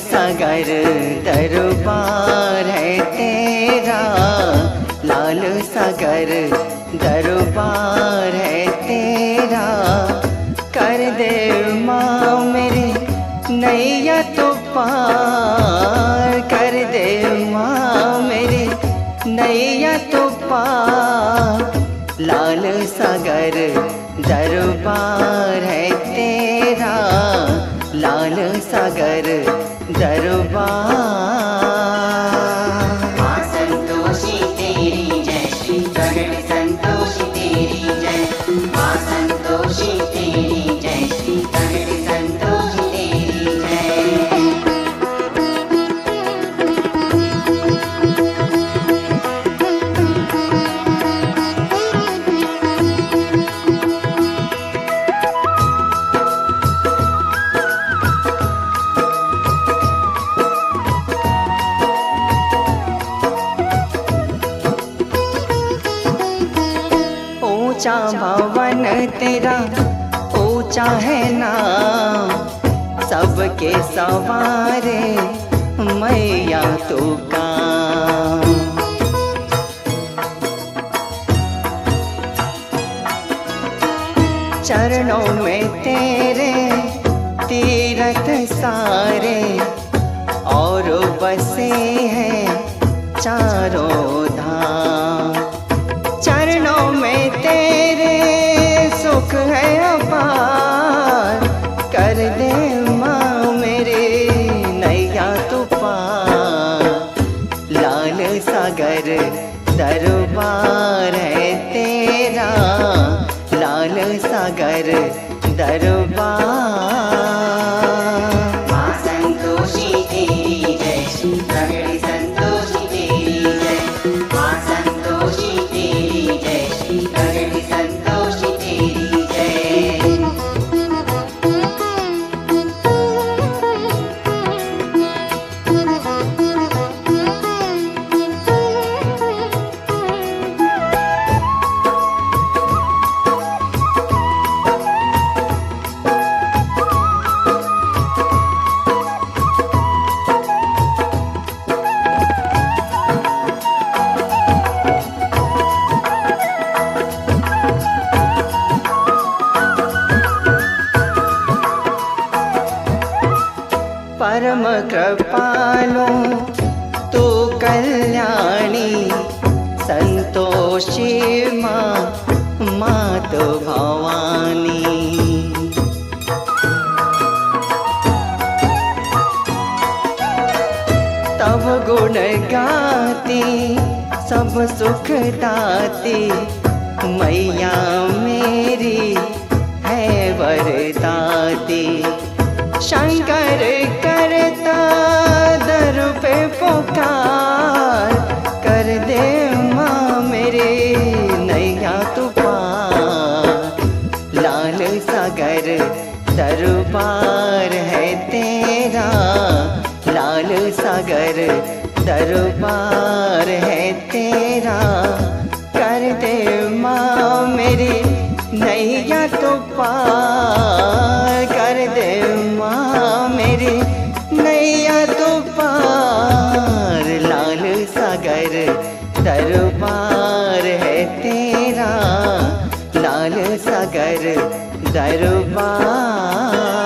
सागर दरबार है तेरा, लाल सागर दरबार है तेरा। कर दे माँ मेरे नैया तो पार कर दे माँ मेरे नैया तो पार लाल सागर दरबार है तेरा, लाल सागर तेरी जय श्री प्रगट संतोषी तेरी जय। माँ संतोषी तेरी ऊँचा भवन तेरा, ऊँचा है ना सबके सवारे मैया तो का चरणों में तेरे तीरथ सारे, और बसे हैं चारों लाल सागर दरबार परम कृपालो, तू कल्याणी, संतोषी माँ, मात भवानी। तब गुण गाती सब सुख दाती, मैया मेरी है वरदाती। सागर दरबार है तेरा, लाल सागर दरबार है तेरा। कर दे माँ मेरी नैया तो पार, कर दे माँ मेरी नैया तो पार। लाल सागर दरबार है तेरा सागर दरबार